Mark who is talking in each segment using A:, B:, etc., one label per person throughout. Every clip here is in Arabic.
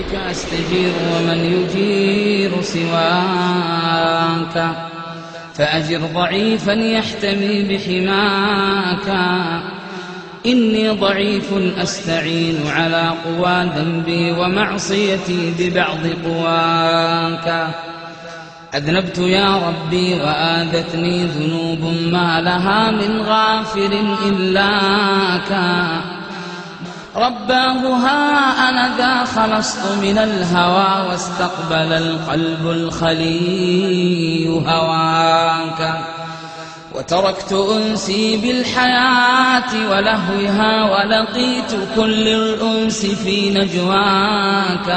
A: بك أستجير ومن يجير سواك فأجر ضعيفا يحتمي بحماك إني ضعيف أستعين على قوى ذنبي ومعصيتي ببعض قواك أذنبت يا ربي وآذتني ذنوب ما لها من غافر إلاك رباه ها أنا ذا خلصت من الهوى واستقبل القلب الخلي هواك. وتركت أنسي بالحياة ولهوها ولقيت كل الأنس في نجواك.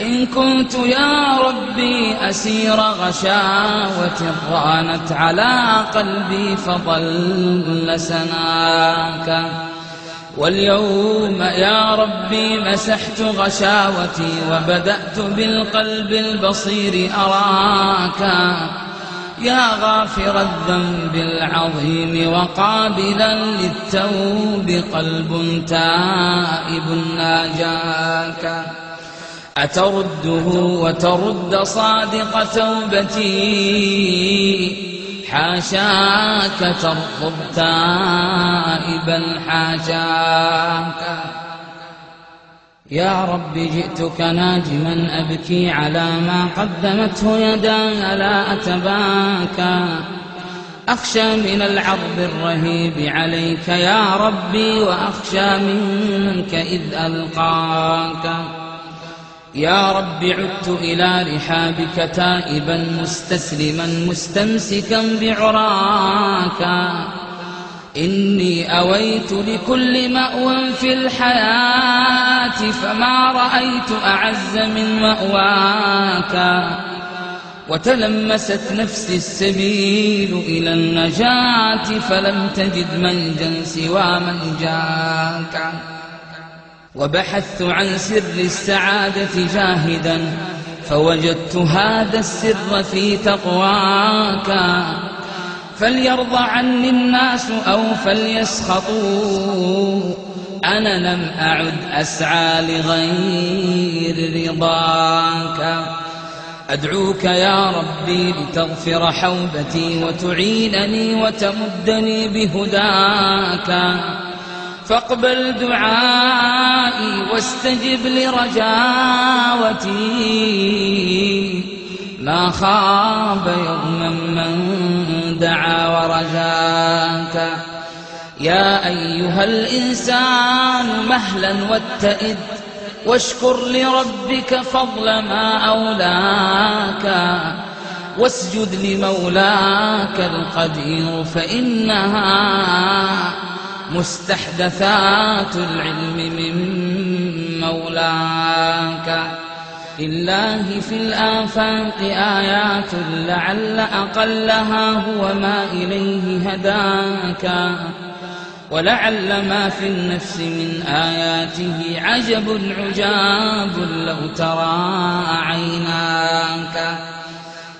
A: إن كنت يا ربي أسير غشاوة رانت على قلبي فضل سناك. واليوم يا ربي مسحت غشاوتي وبدأت بالقلب البصير أراك. يا غافر الذنب العظيم وقابلا للتوب قلب تائب ناجاك أترده وترد صادق توبتي. حاشاك ترفض تائبا حاشاك يا رب جئتك ناجما أبكي على ما قدمته يداي لا أتباكى أخشى من العرض الرهيب عليك يا ربي وأخشى منك إذ ألقاك. يا رب عدت إلى رحابك تائبا مستسلما مستمسكا بعراك. إني أويت لكل مأوى في الحياة فما رأيت أعز من مأواك. وتلمست نفسي السبيل إلى النجاة فلم تجد منجا سوى من جاك. وبحثت عن سر السعادة جاهدا فوجدت هذا السر في تقواك. فليرضى عني الناس أو فليسخطوا أنا لم أعد أسعى لغير رضاك. أدعوك يا ربي لتغفر حوبتي وتعينني وتمدني بهداك. فاقبل دعائي واستجب لرجاوتي. ما خاب يوما من دعا ورجاك. يا أيها الإنسان مهلا واتئد واشكر لربك فضل ما أولاك. واسجد لمولاك القدير فإنها مستحدثات العلم من مولاك. لله في الآفاق آيات لعل أقلها هو ما إليه هداك. ولعل ما في النفس من آياته عجب عجاب لو ترى عيناك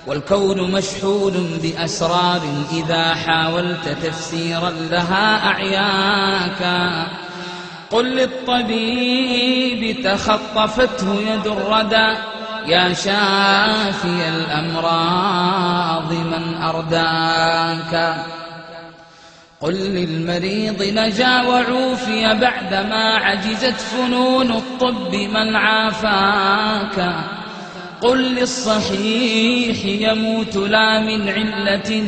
A: والكون مشحون بأسرار إذا حاولت تفسيرا لها أعياك. قل للطبيب تخطفته يد الردى يا شافي الأمراض من أرداك. قل للمريض نجا وعوفي بعدما عجزت فنون الطب من عافاك. قل للصحيح يموت لا من علة.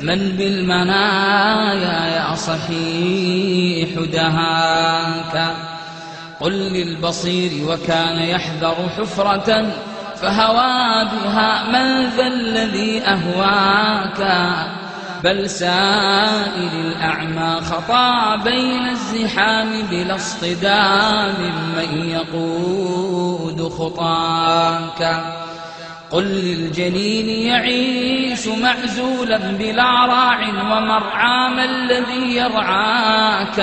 A: من بالمنايا يا صحيح دهاك. قل للبصير وكان يحذر حفرة فهوى بها من ذا الذي أهواك. بل سائل الأعمى خطا بين الزحام بلا اصطدام من خطاك. قل للجنين يعيش معزولا بلا راع ومرعى ما الذي يرعاك.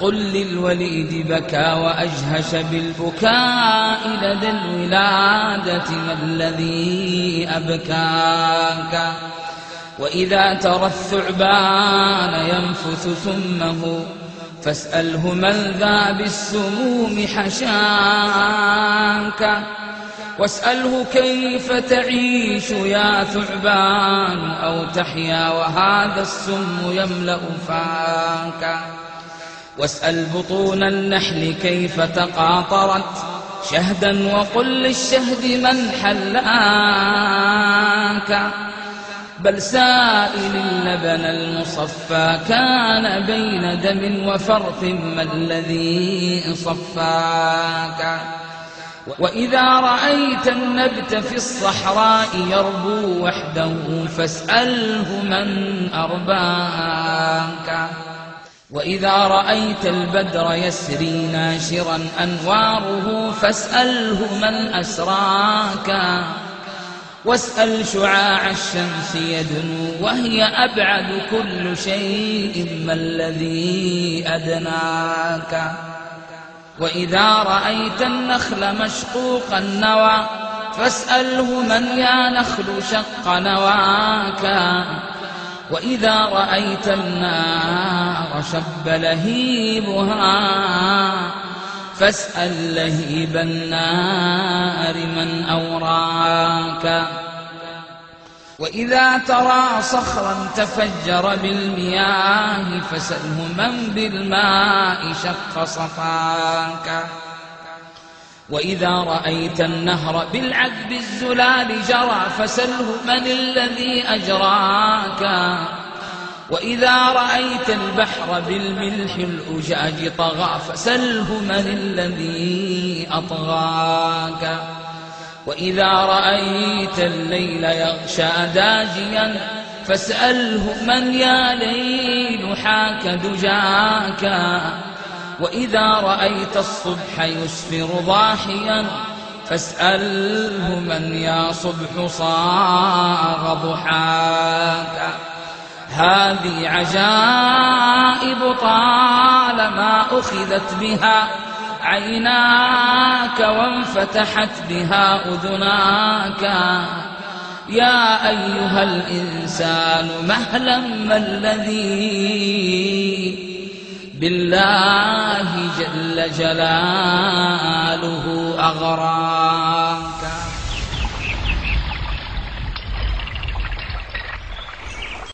A: قل للوليد بكى وأجهش بالبكاء لدى الولادة ما الذي أبكاك. وإذا ترى الثعبان ينفث ثمه فاسأله من ذا بالسموم حشاك. واسأله كيف تعيش يا ثعبان أو تحيا وهذا السم يملأ فاك. واسأل بطون النحل كيف تقاطرت شهدا وقل للشهد من حلاك. بل سائل اللبن المصفى كان بين دم وفرث ما الذي صفاك. وإذا رأيت النبت في الصحراء يربو وحده فاسأله من أرباك. وإذا رأيت البدر يسري ناشرا أنواره فاسأله من أسراك. واسأل شعاع الشمس يدنو وهي أبعد كل شيء ما الذي أدناك. وإذا رأيت النخل مشقوق النوى فاسأله من يا نخل شق نواك. وإذا رأيت النار شب لهيبها فاسأل لهيب النار من أوراك. وإذا ترى صخرا تفجر بالمياه فسله من بالماء شق صفاك. وإذا رأيت النهر بالعذب الزلال جرى فسله من الذي أجراك. وإذا رأيت البحر بالملح الأجاج طغى فسله من الذي أطغاك. وإذا رأيت الليل يغشى داجيا فاسأله من يا ليل حاك دجاك. وإذا رأيت الصبح يسفر ضاحيا فاسأله من يا صبح صاغ ضحاك. هذه عجائب طالما أخذت بها عيناك وانفتحت بها أذناك. يا أيها الإنسان مهلا ما الذي بالله جل جلاله أغرى.